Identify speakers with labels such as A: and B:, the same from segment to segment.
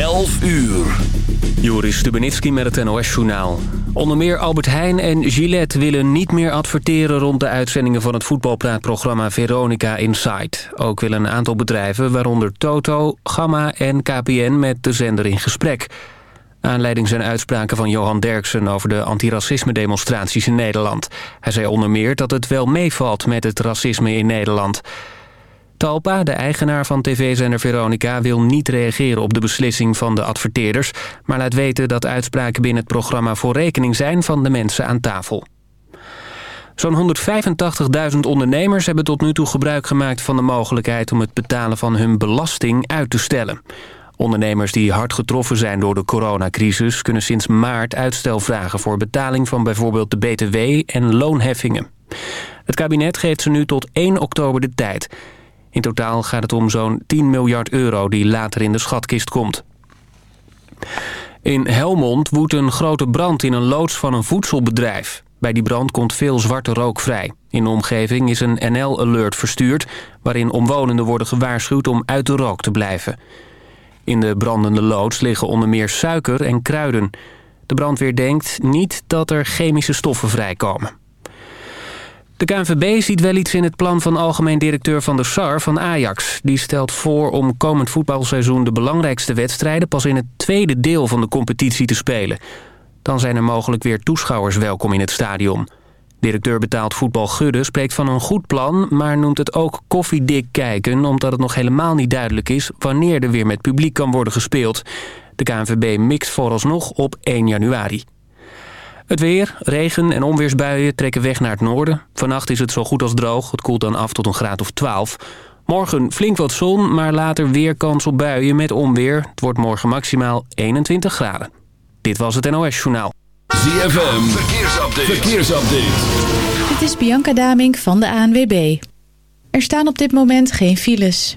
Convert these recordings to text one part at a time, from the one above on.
A: 11 uur. Joris Stubenitski met het NOS-journaal. Onder meer Albert Heijn en Gillette willen niet meer adverteren... rond de uitzendingen van het voetbalpraatprogramma Veronica Inside. Ook willen een aantal bedrijven, waaronder Toto, Gamma en KPN... met de zender in gesprek. Aanleiding zijn uitspraken van Johan Derksen... over de antiracisme-demonstraties in Nederland. Hij zei onder meer dat het wel meevalt met het racisme in Nederland... Talpa, de eigenaar van tv-zender Veronica... wil niet reageren op de beslissing van de adverteerders... maar laat weten dat uitspraken binnen het programma voor rekening zijn... van de mensen aan tafel. Zo'n 185.000 ondernemers hebben tot nu toe gebruik gemaakt van de mogelijkheid... om het betalen van hun belasting uit te stellen. Ondernemers die hard getroffen zijn door de coronacrisis... kunnen sinds maart uitstel vragen voor betaling van bijvoorbeeld de BTW en loonheffingen. Het kabinet geeft ze nu tot 1 oktober de tijd... In totaal gaat het om zo'n 10 miljard euro die later in de schatkist komt. In Helmond woedt een grote brand in een loods van een voedselbedrijf. Bij die brand komt veel zwarte rook vrij. In de omgeving is een NL-alert verstuurd... waarin omwonenden worden gewaarschuwd om uit de rook te blijven. In de brandende loods liggen onder meer suiker en kruiden. De brandweer denkt niet dat er chemische stoffen vrijkomen. De KNVB ziet wel iets in het plan van algemeen directeur van de SAR van Ajax. Die stelt voor om komend voetbalseizoen de belangrijkste wedstrijden... pas in het tweede deel van de competitie te spelen. Dan zijn er mogelijk weer toeschouwers welkom in het stadion. Directeur betaald voetbal Gudde spreekt van een goed plan... maar noemt het ook koffiedik kijken... omdat het nog helemaal niet duidelijk is... wanneer er weer met publiek kan worden gespeeld. De KNVB mixt vooralsnog op 1 januari. Het weer, regen en onweersbuien trekken weg naar het noorden. Vannacht is het zo goed als droog. Het koelt dan af tot een graad of 12. Morgen flink wat zon, maar later weer kans op buien met onweer. Het wordt morgen maximaal 21 graden. Dit was het NOS Journaal.
B: ZFM, verkeersupdate. verkeersupdate.
C: Dit is Bianca Damink van de ANWB. Er staan op dit moment geen files.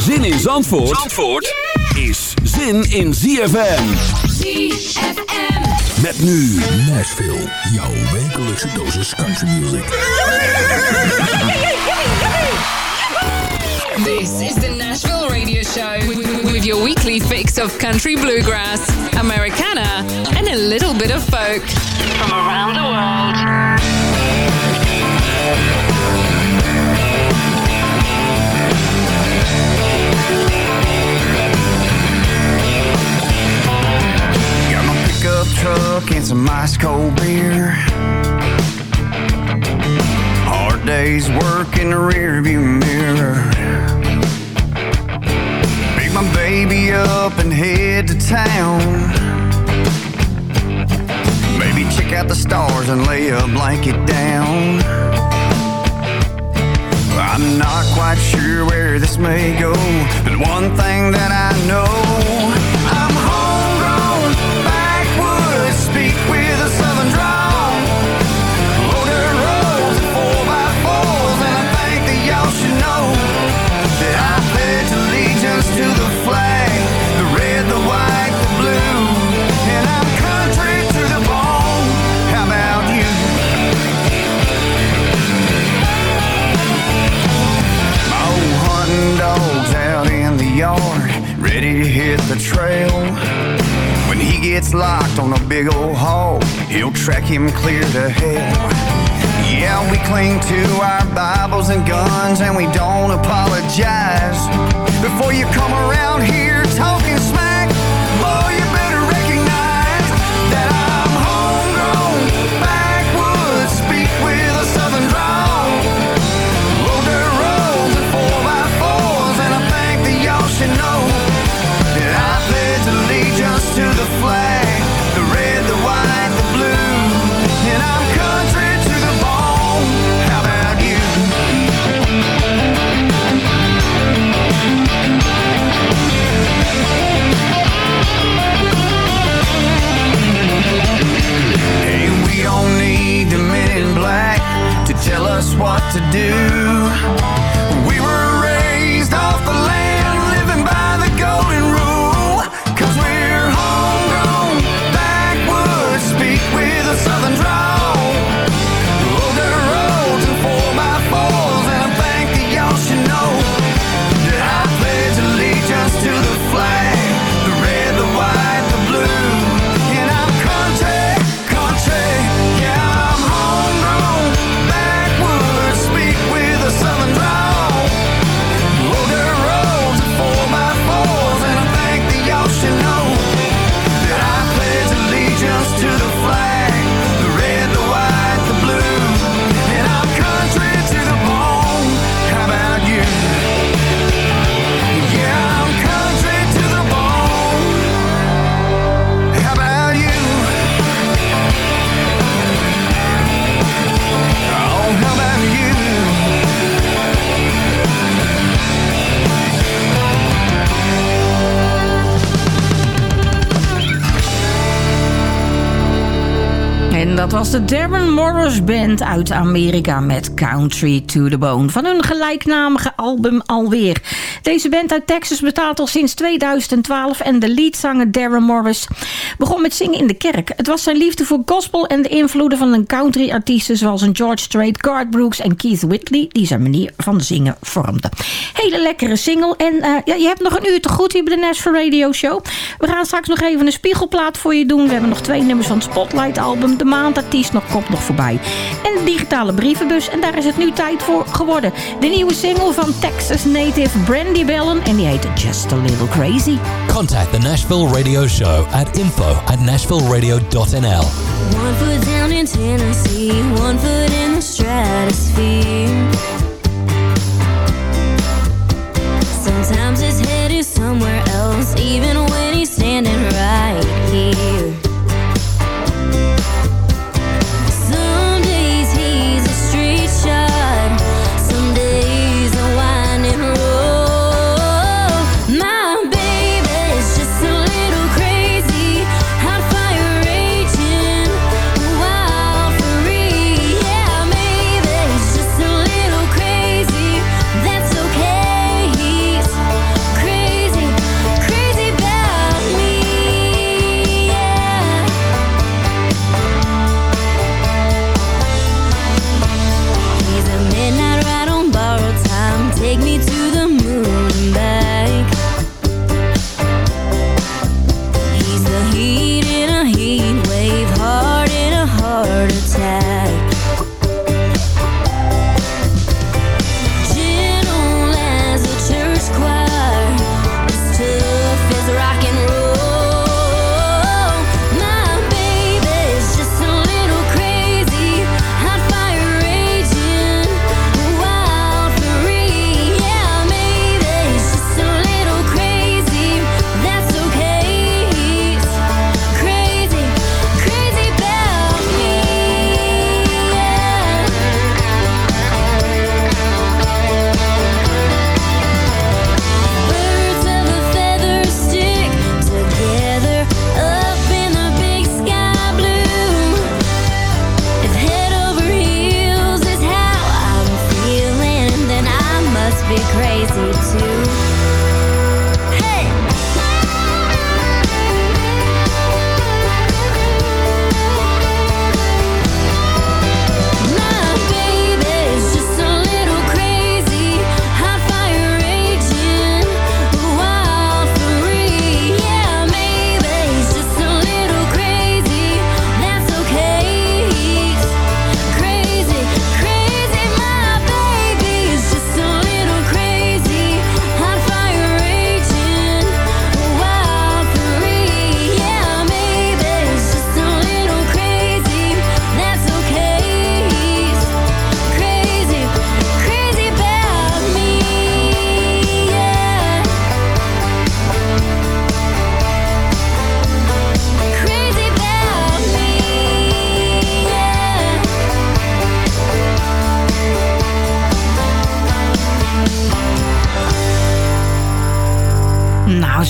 B: Zin in Zandvoort, Zandvoort is zin in ZFM.
D: ZFM.
B: Met nu Nashville, jouw wekelijkse dosis country music.
D: This is the Nashville Radio Show with, with your weekly fix of country bluegrass, Americana, and a little bit of folk from around the world.
E: Truck and some ice cold beer. Hard days work in the rearview mirror. Pick my baby up and head to town. Maybe check out the stars and lay a blanket down. I'm not quite sure where this may go, but one thing that I know, locked on a big old hog, he'll track him clear to hell. Yeah, we cling to our Bibles and guns, and we don't apologize. Before you come around here in black to tell us what to
F: do. De Darren Morris Band uit Amerika met Country to the Bone. Van hun gelijknamige album alweer. Deze band uit Texas bestaat al sinds 2012 en de leadzanger Darren Morris begon met zingen in de kerk. Het was zijn liefde voor gospel en de invloeden van een country artiesten zoals een George Strait, Garth Brooks en Keith Whitley die zijn manier van zingen vormden. Hele lekkere single en uh, ja, je hebt nog een uur te goed hier bij de Nashville Radio Show. We gaan straks nog even een spiegelplaat voor je doen. We hebben nog twee nummers van het Spotlight album. De maandartiest nog, komt nog voorbij. En de digitale brievenbus en daar is het nu tijd voor geworden. De nieuwe single van Texas native Brandy Bellen en die heet Just a Little Crazy.
G: Contact the Nashville Radio Show at info at nashvilleradio.nl
H: One foot down in Tennessee, one foot in the stratosphere. Sometimes his head is somewhere else, even when he's standing right here.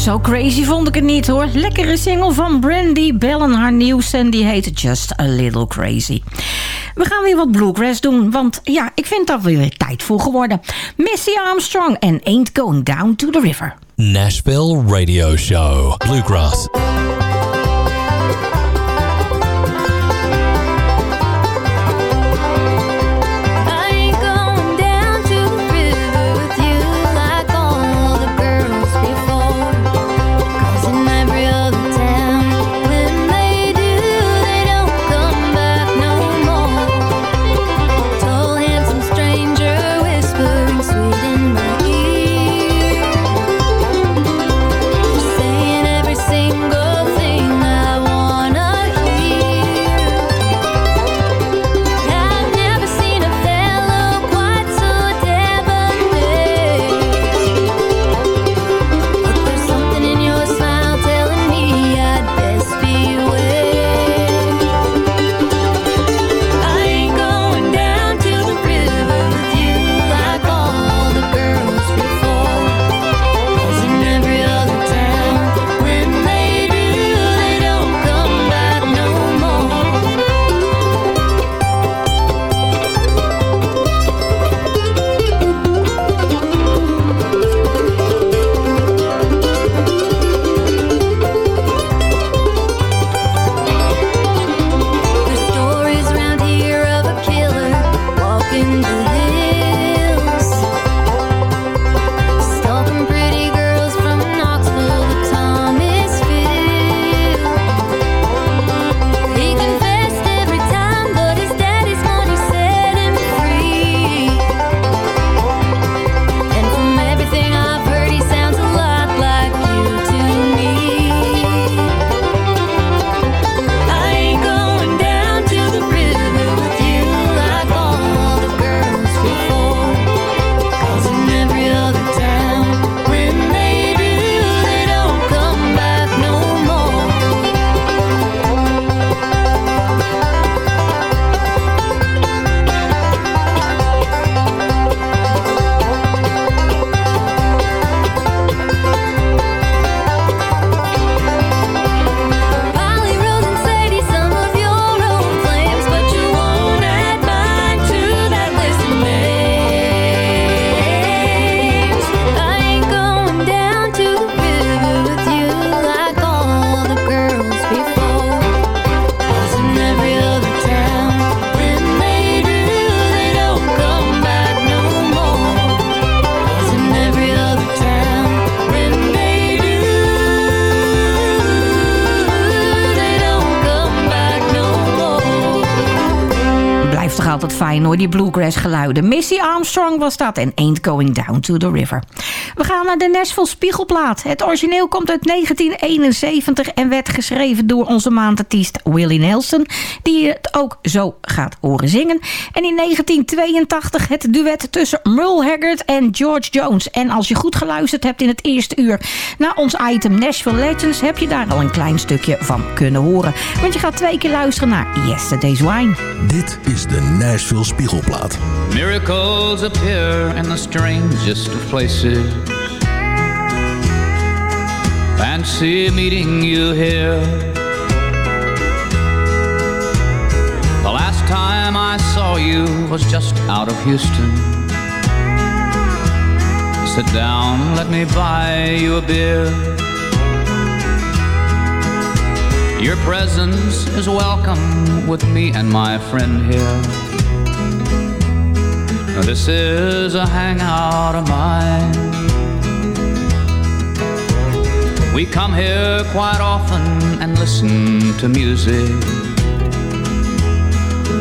F: Zo crazy vond ik het niet hoor. Lekkere single van Brandy Bellen, haar nieuws en die heet Just a Little Crazy. We gaan weer wat bluegrass doen, want ja, ik vind dat weer tijd voor geworden. Missy Armstrong en Ain't Going Down to the River.
H: Nashville Radio Show. Bluegrass.
F: Die bluegrass geluiden. Missy Armstrong was dat en Ain't Going Down to the River. We gaan naar de Nashville Spiegelplaat. Het origineel komt uit 1971 en werd geschreven door onze maandartiest Willie Nelson, die het ook zo gaat horen zingen. En in 1982 het duet tussen Merle Haggard en George Jones. En als je goed geluisterd hebt in het eerste uur naar ons item Nashville Legends, heb je daar al een klein stukje van kunnen horen. Want je gaat twee keer luisteren naar Yesterday's Wine.
I: Dit is de Nashville Spiegelplaat.
J: Miracles appear in the strangest of places. Fancy meeting you here. The last time I saw you was just out of Houston. Sit down, let me buy you a beer. Your presence is welcome with me and my friend here. This is a hangout of mine. We come here quite often and listen to music,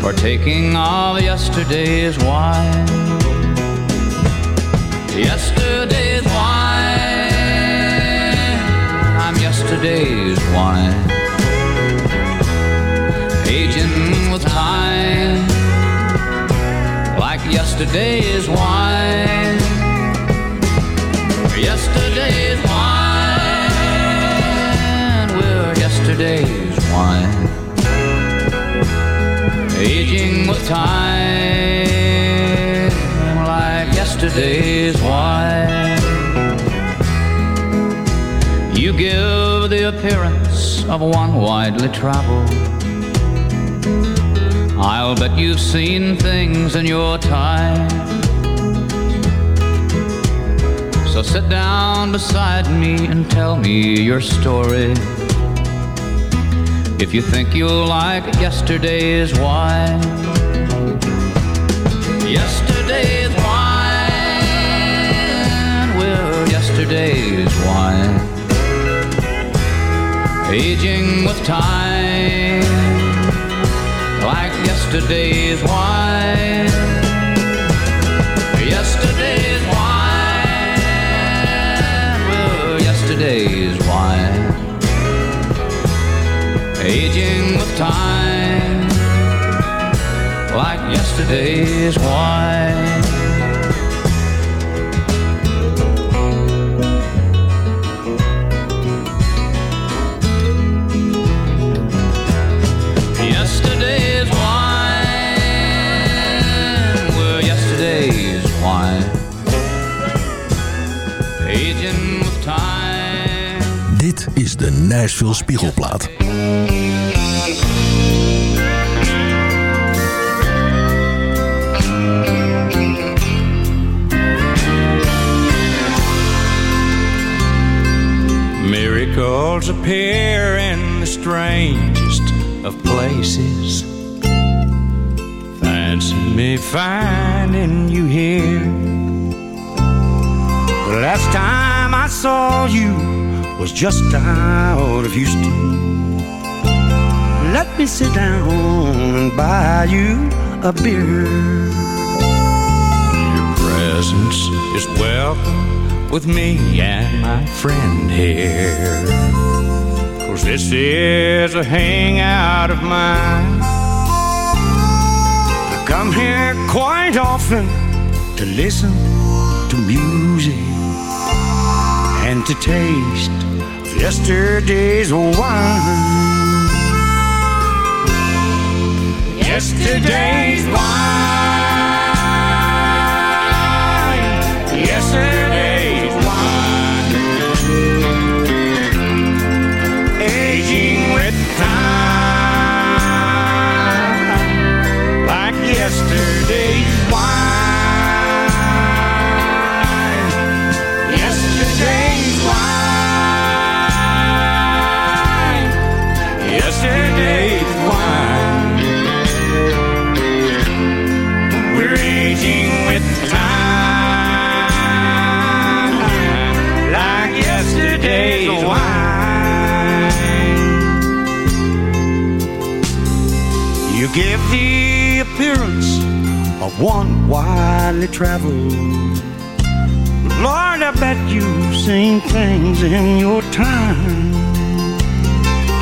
J: partaking of yesterday's wine. Yesterday's wine, I'm yesterday's wine, yesterday's wine. Yesterday's wine, we're yesterday's wine, aging with time, like yesterday's wine. You give the appearance of one widely traveled. I'll bet you've seen things in your time. So sit down beside me and tell me your story. If you think you'll like yesterday's wine. Yesterday's wine, well, yesterday's wine. Aging with time, like yesterday's wine. Yesterday's wine, well, yesterday's wine. Aging with time, like yesterday's wine.
I: Nashville Spiegelplaat.
K: Miracles appear in the strangest of places. Fancy me finding you here. Last time I saw you was just out of Houston. Let me sit down and buy you a beer. Your presence is welcome with me and my friend here. Cause this is a hangout of mine. I come here quite often to listen to music and to taste yesterday's wine. Yesterday's wine. Yes, sir. Of one widely traveled. Lord, I bet you've seen things in your time.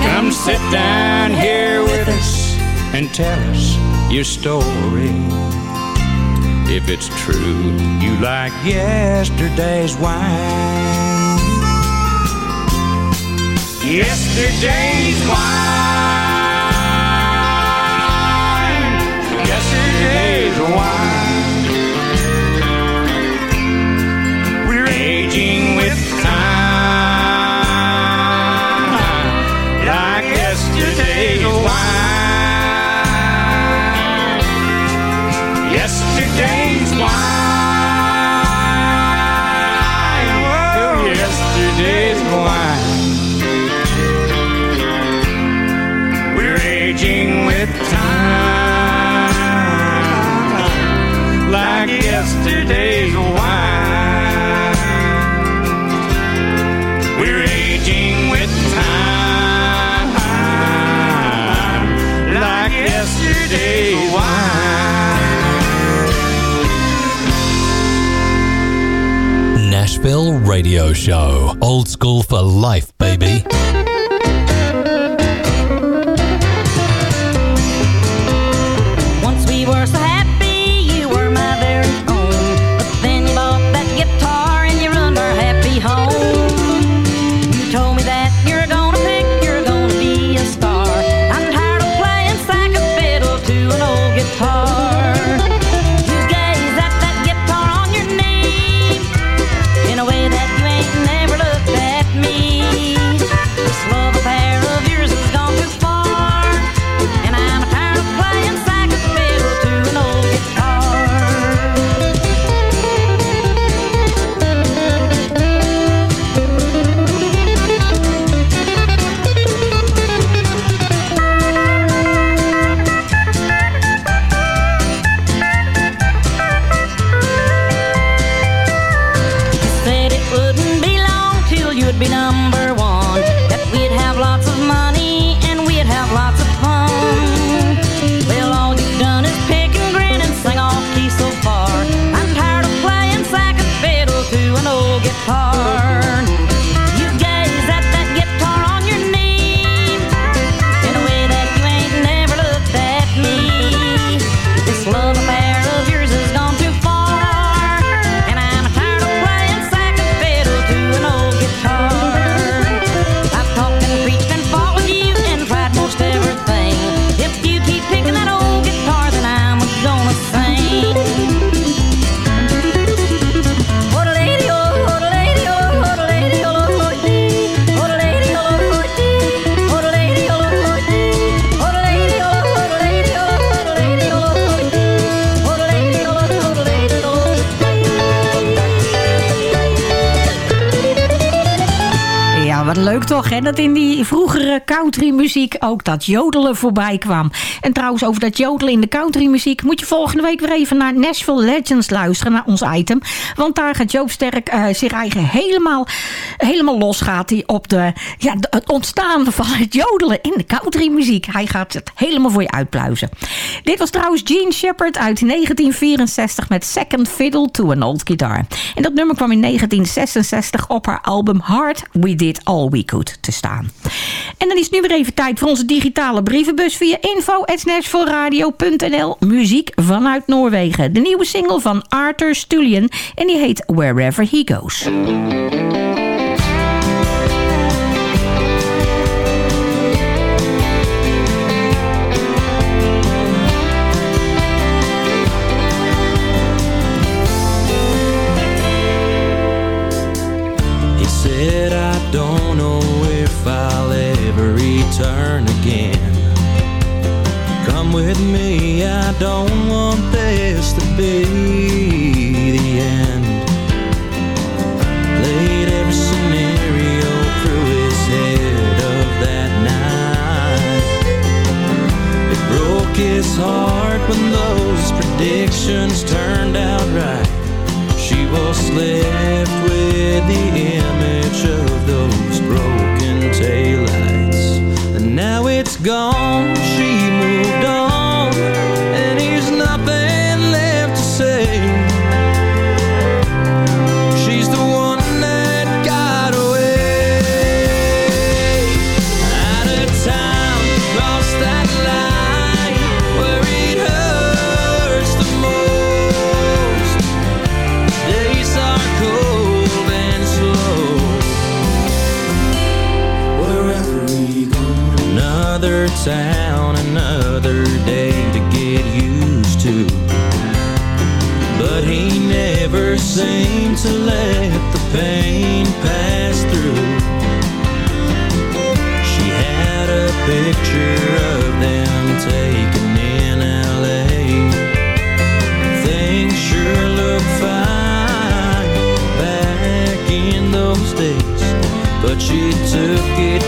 K: Come sit down here with us and tell us your story. If it's true, you like yesterday's wine. Yesterday's wine.
F: Wow. Toch, hè? Dat in die vroegere countrymuziek ook dat jodelen voorbij kwam. En trouwens, over dat jodelen in de countrymuziek... moet je volgende week weer even naar Nashville Legends luisteren, naar ons item. Want daar gaat Joop Sterk eh, zich eigen helemaal, helemaal los gaat hij op de, ja, het ontstaan van het jodelen in de countrymuziek. Hij gaat het helemaal voor je uitpluizen. Dit was trouwens Gene Shepard uit 1964 met Second Fiddle to an Old Guitar. En dat nummer kwam in 1966 op haar album Hard We Did All We Could te staan. En dan is nu weer even tijd voor onze digitale brievenbus via info.nashvilleradio.nl Muziek vanuit Noorwegen. De nieuwe single van Arthur Stullian en die heet Wherever He Goes.
L: Don't with me, I don't want this to be the end. Played every scenario through his head of that night. It broke his heart when those predictions turned out right. She was left with the image of those broken taillights. And now it's gone, to let the pain pass through. She had a picture of them taken in LA. Things sure look fine back in those days, but she took it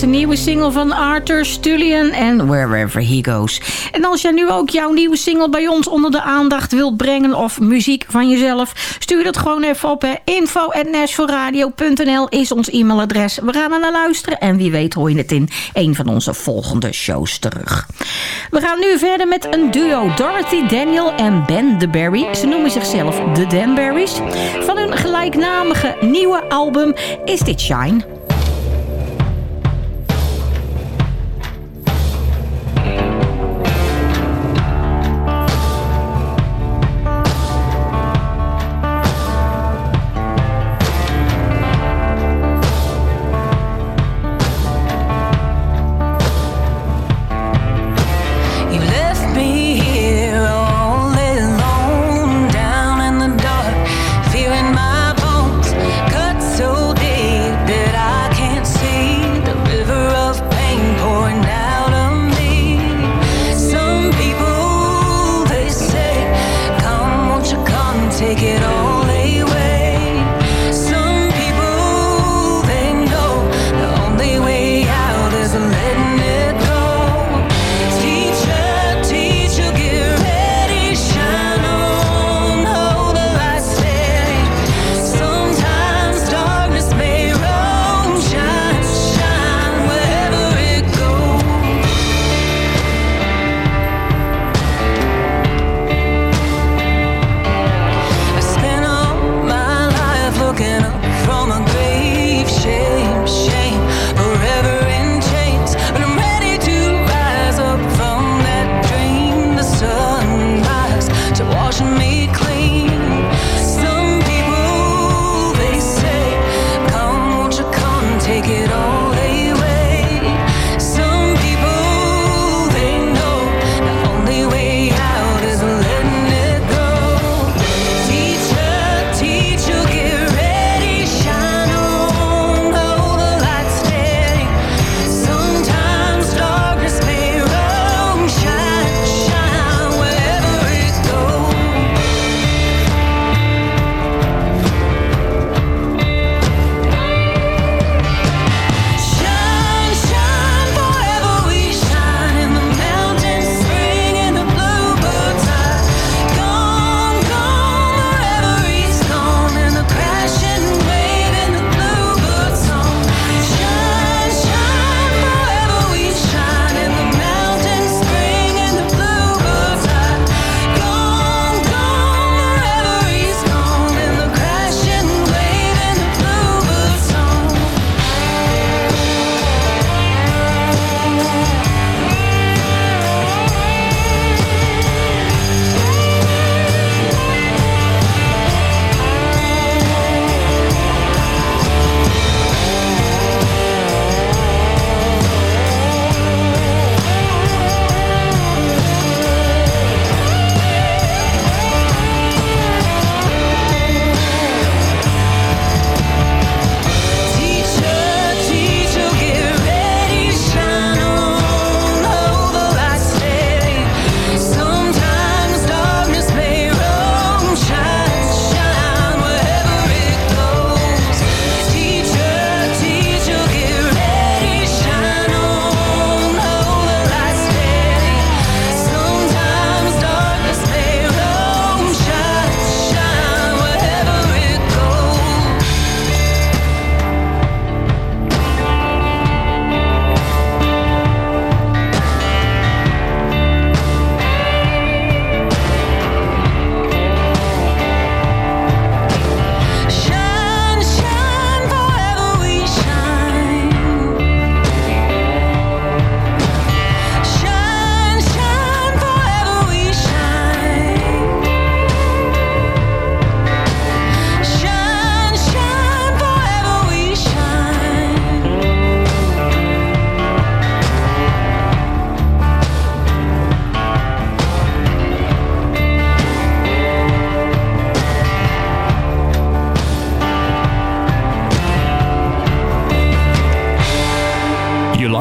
M: de nieuwe single van Arthur Stullian en Wherever He Goes. En als jij nu ook jouw nieuwe single bij ons onder de aandacht wilt brengen... of muziek van jezelf, stuur dat gewoon even op. info.nashforradio.nl is ons e-mailadres. We gaan er naar luisteren en wie weet hoor je het in een van onze volgende shows terug. We gaan nu verder met een duo Dorothy Daniel en Ben de Berry. Ze noemen zichzelf de Danberries. Van hun gelijknamige nieuwe album is dit Shine.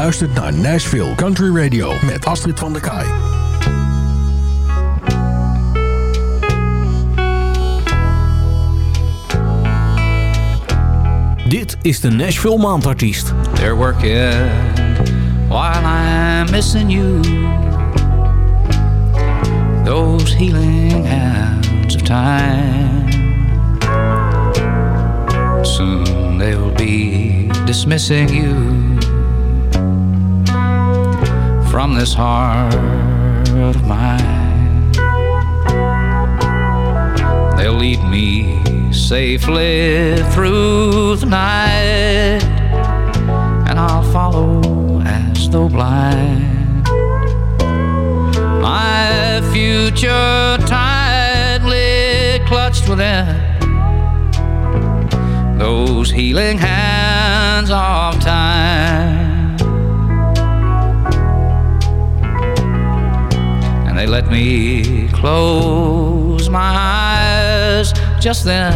I: luistert naar Nashville Country Radio met Astrid van der Kaai.
N: Dit is de Nashville Maandartiest.
J: They're working while I'm missing you. Those healing hands of time. Soon they'll be dismissing you. from this heart of mine. They'll lead me safely through the night, and I'll follow as though blind. My future tightly clutched within those healing hands of time. they let me close my eyes just then.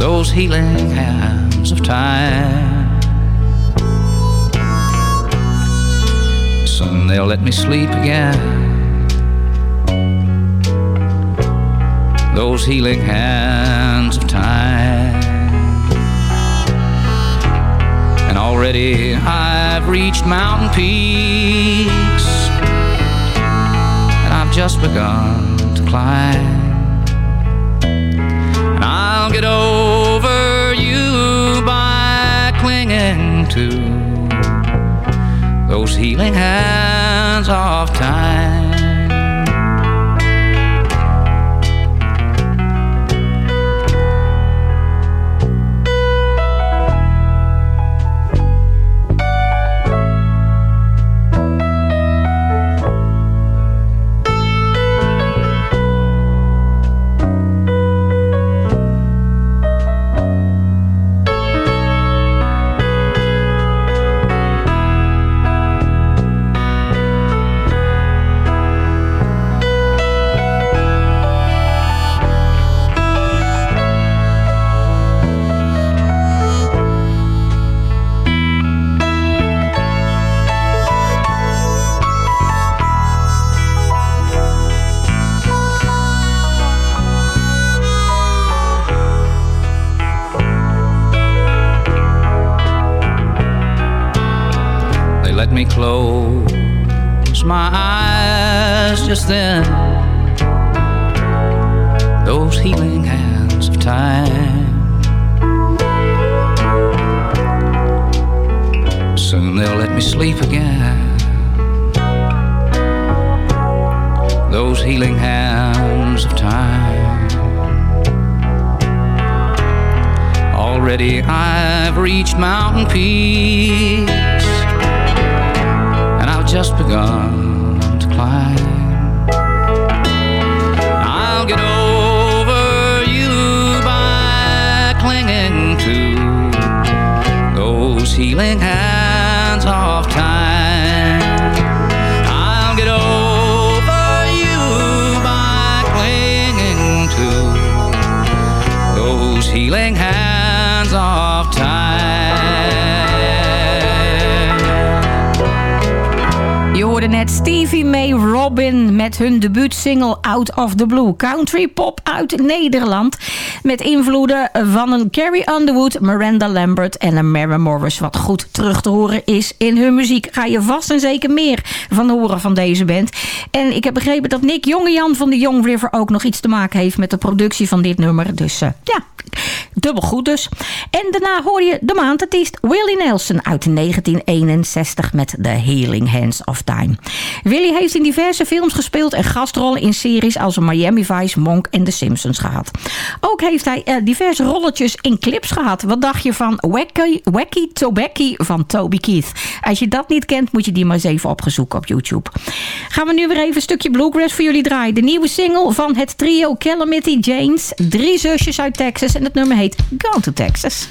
J: Those healing hands of time. Soon they'll let me sleep again. Those healing hands of time. And already I've reached mountain peak just begun to climb. And I'll get over you by clinging to those healing hands of time. Healing hands of time.
F: Hoorde net Stevie May Robin met hun debuutsingle Out of the Blue. Country pop uit Nederland. Met invloeden van een Carrie Underwood, Miranda Lambert en een Mary Morris. Wat goed terug te horen is in hun muziek. Ga je vast en zeker meer van horen van deze band. En ik heb begrepen dat Nick Jongejan van de Young River ook nog iets te maken heeft met de productie van dit nummer. Dus eh, ja, dubbel goed dus. En daarna hoor je de maandartiest Willie Nelson uit 1961 met The Healing Hands of Time. Willie heeft in diverse films gespeeld en gastrollen in series als Miami Vice, Monk en The Simpsons gehad. Ook heeft hij eh, diverse rolletjes in clips gehad. Wat dacht je van Wacky, Wacky Tobacky van Toby Keith? Als je dat niet kent, moet je die maar eens even opgezoeken op YouTube. Gaan we nu weer even een stukje bluegrass voor jullie draaien. De nieuwe single van het trio Calamity Janes. Drie zusjes uit Texas en het nummer heet Gone to Texas.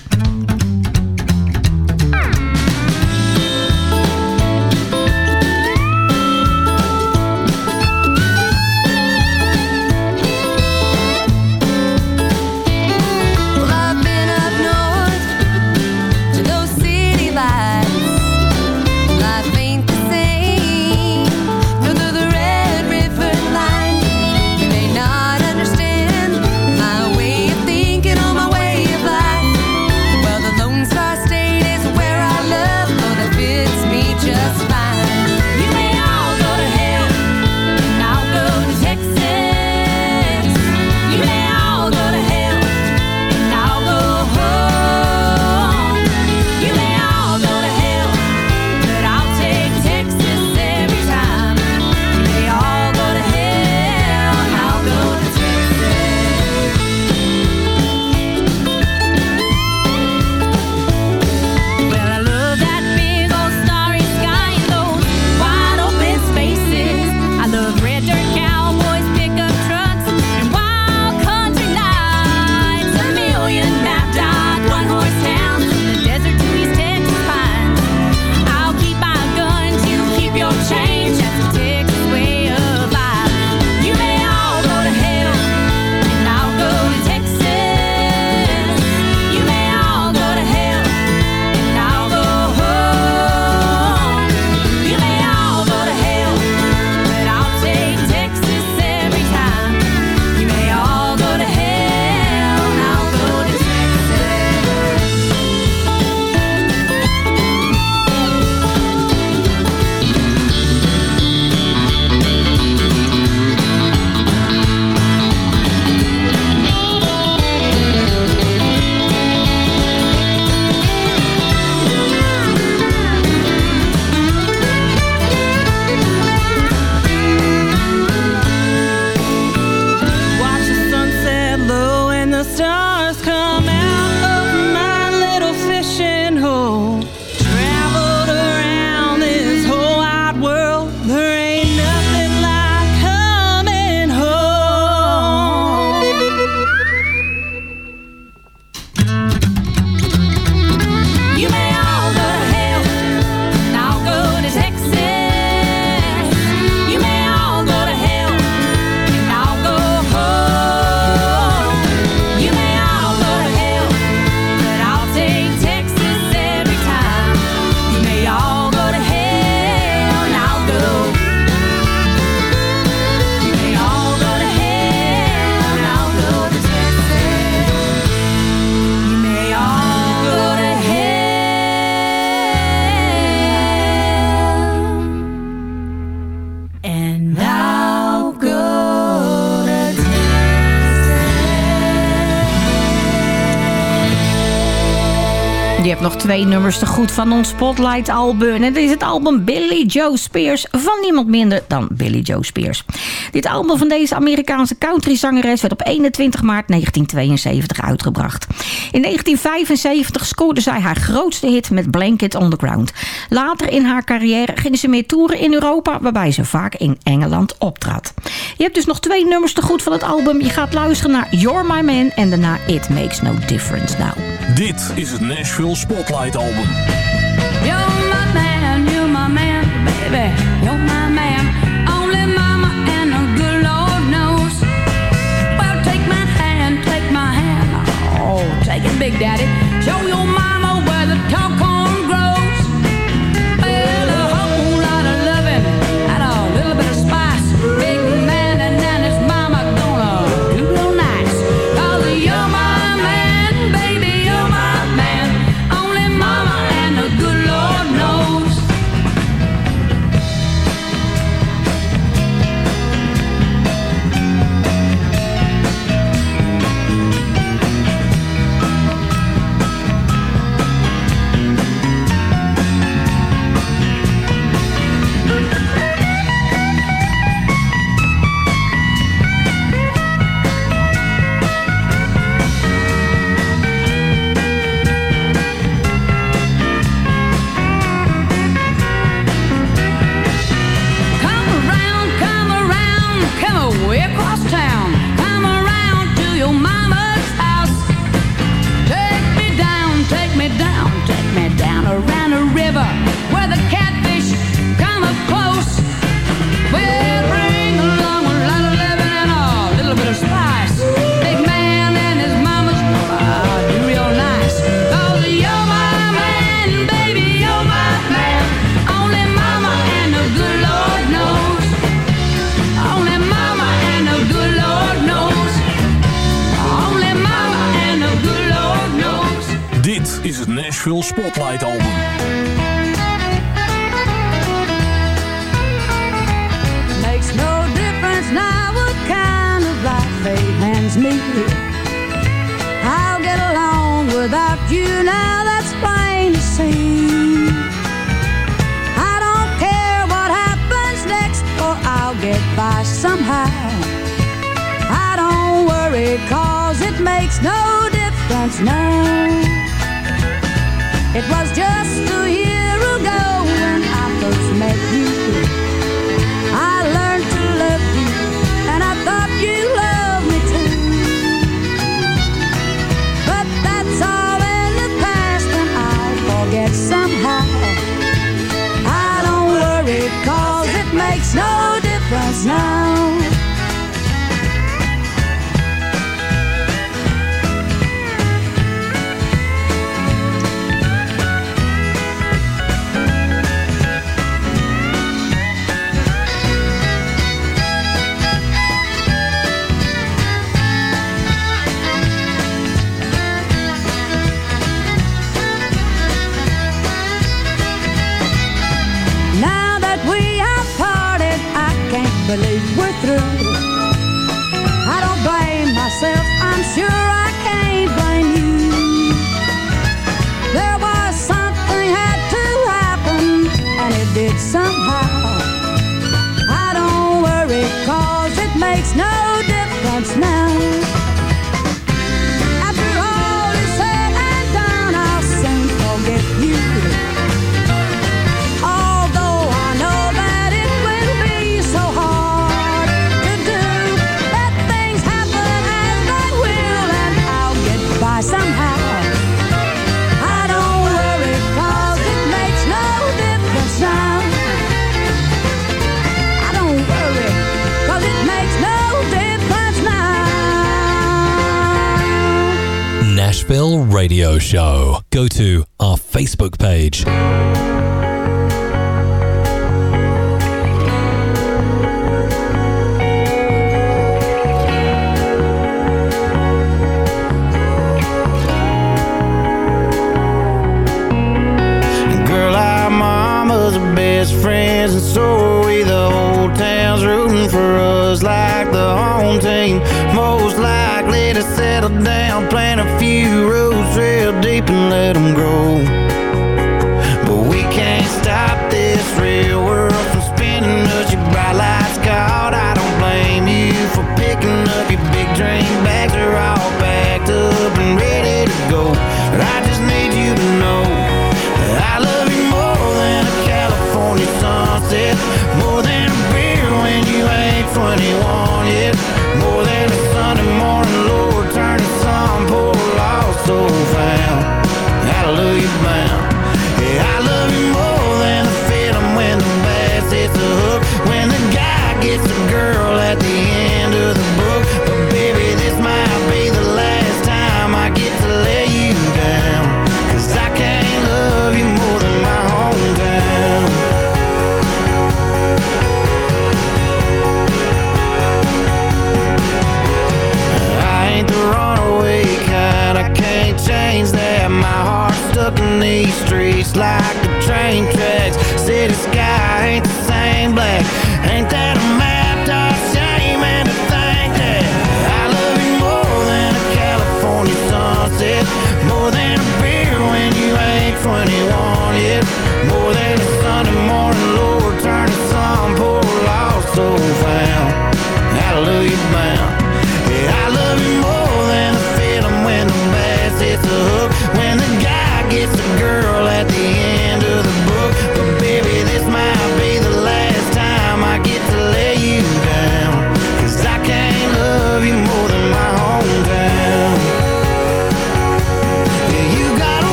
F: twee nummers te goed van ons Spotlight-album. En dat is het album Billy Joe Spears van niemand minder dan Billy Joe Spears. Dit album van deze Amerikaanse countryzangeres werd op 21 maart 1972 uitgebracht. In 1975 scoorde zij haar grootste hit met Blanket on the Ground. Later in haar carrière ging ze meer toeren in Europa, waarbij ze vaak in Engeland optrad. Je hebt dus nog twee nummers te goed van het album. Je gaat luisteren naar You're My Man en daarna It Makes No Difference Now.
N: Dit is het Nashville Spotlight Album.
O: You're my man, you're my man, baby, you're my Big Daddy.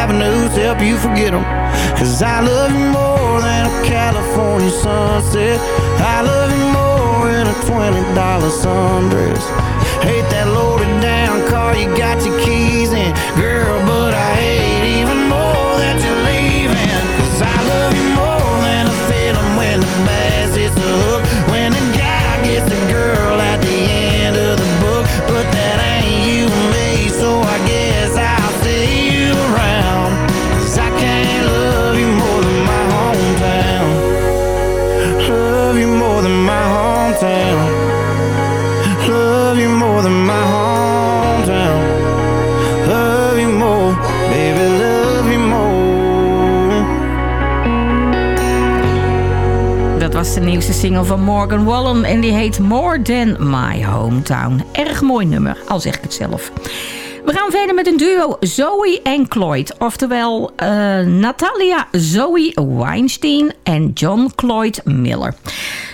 P: Avenues, help you forget them. Cause I love you more than a California sunset. I love you more than a $20 sundress. Hate that loaded down car you got your keys in, girl, but
F: nieuwste single van Morgan Wallen en die heet More Than My Hometown. Erg mooi nummer, al zeg ik het zelf. We gaan verder met een duo Zoe en Cloyd. Oftewel eh, Natalia Zoe Weinstein en John Cloyd Miller.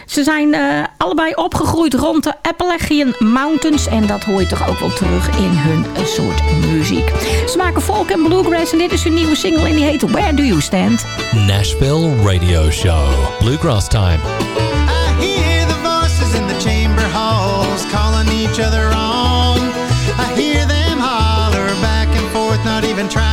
F: Ze zijn eh, allebei opgegroeid rond de Appalachian Mountains. En dat hoor je toch ook wel terug in hun soort muziek. Ze maken folk en bluegrass en dit is hun nieuwe single en die heet Where Do You Stand?
G: Nashville Radio Show. Bluegrass Time.
Q: hear the voices in the chamber halls calling each other on. I hear them holler back and forth, not even trying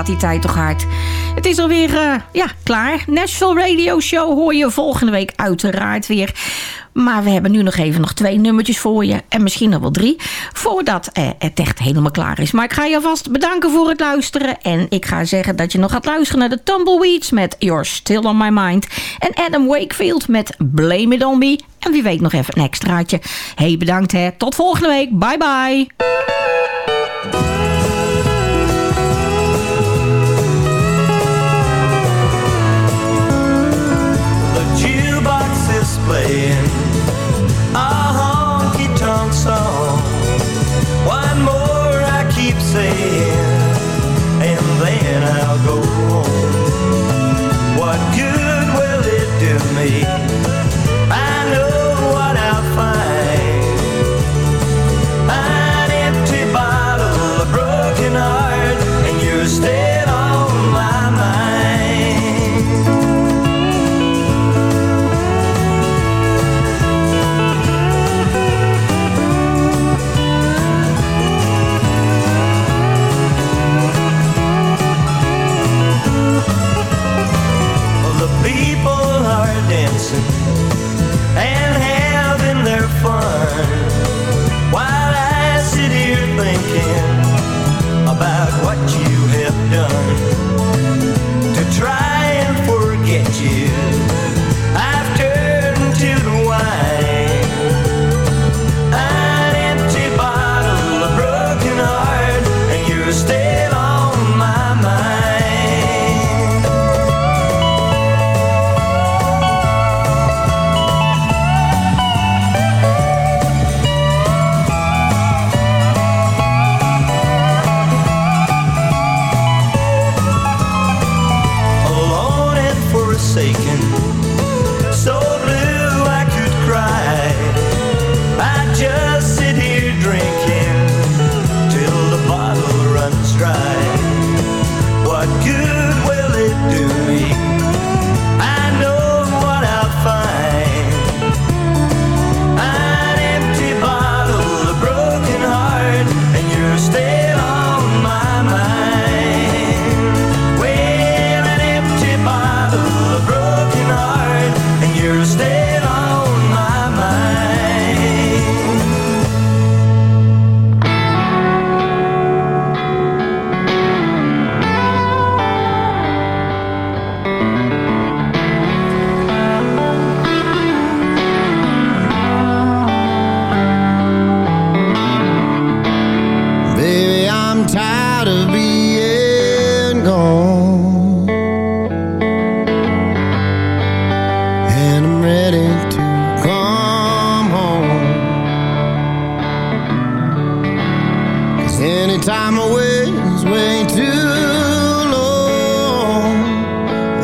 L: gaat die tijd toch hard. Het is alweer uh, ja, klaar. Nashville Radio Show hoor je volgende week uiteraard weer. Maar we hebben nu nog even nog twee nummertjes voor je. En misschien nog wel drie. Voordat eh, het echt helemaal klaar is. Maar ik ga je alvast bedanken voor het luisteren. En ik ga zeggen dat je nog gaat luisteren naar de Tumbleweeds met You're Still On My Mind. En Adam Wakefield met Blame It On Me. En wie weet nog even een extraatje. hey, bedankt hè. Tot volgende week. Bye bye.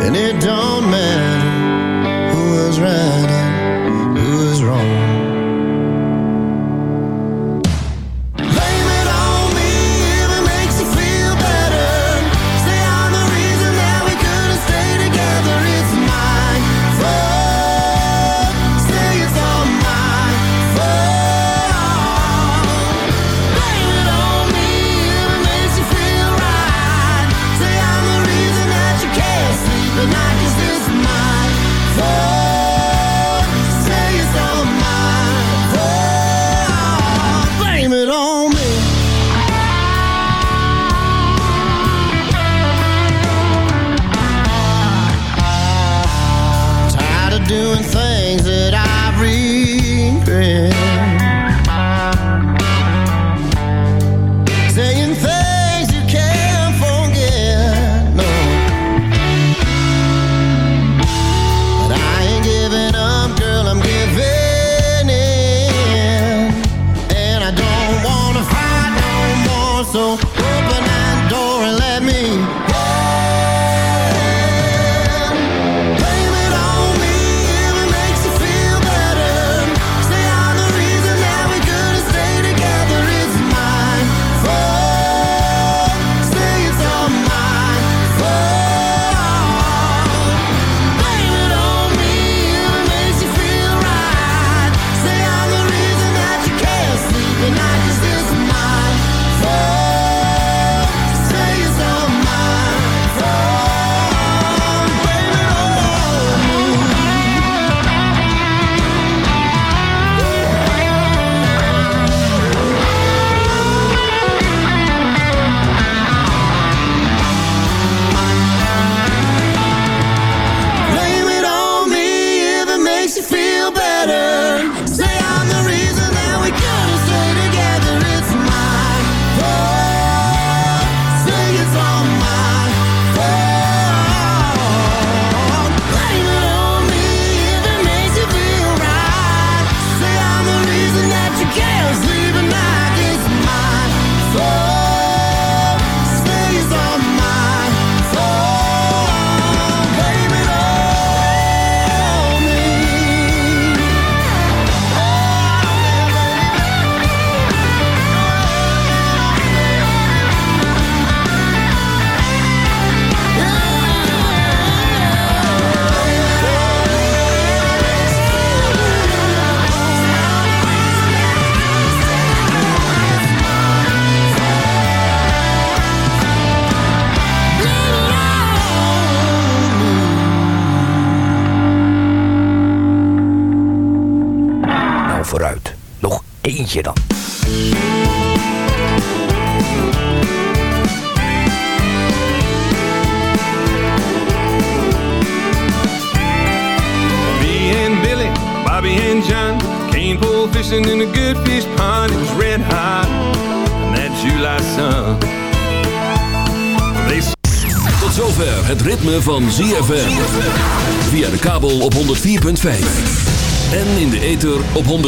R: and it
E: don't matter.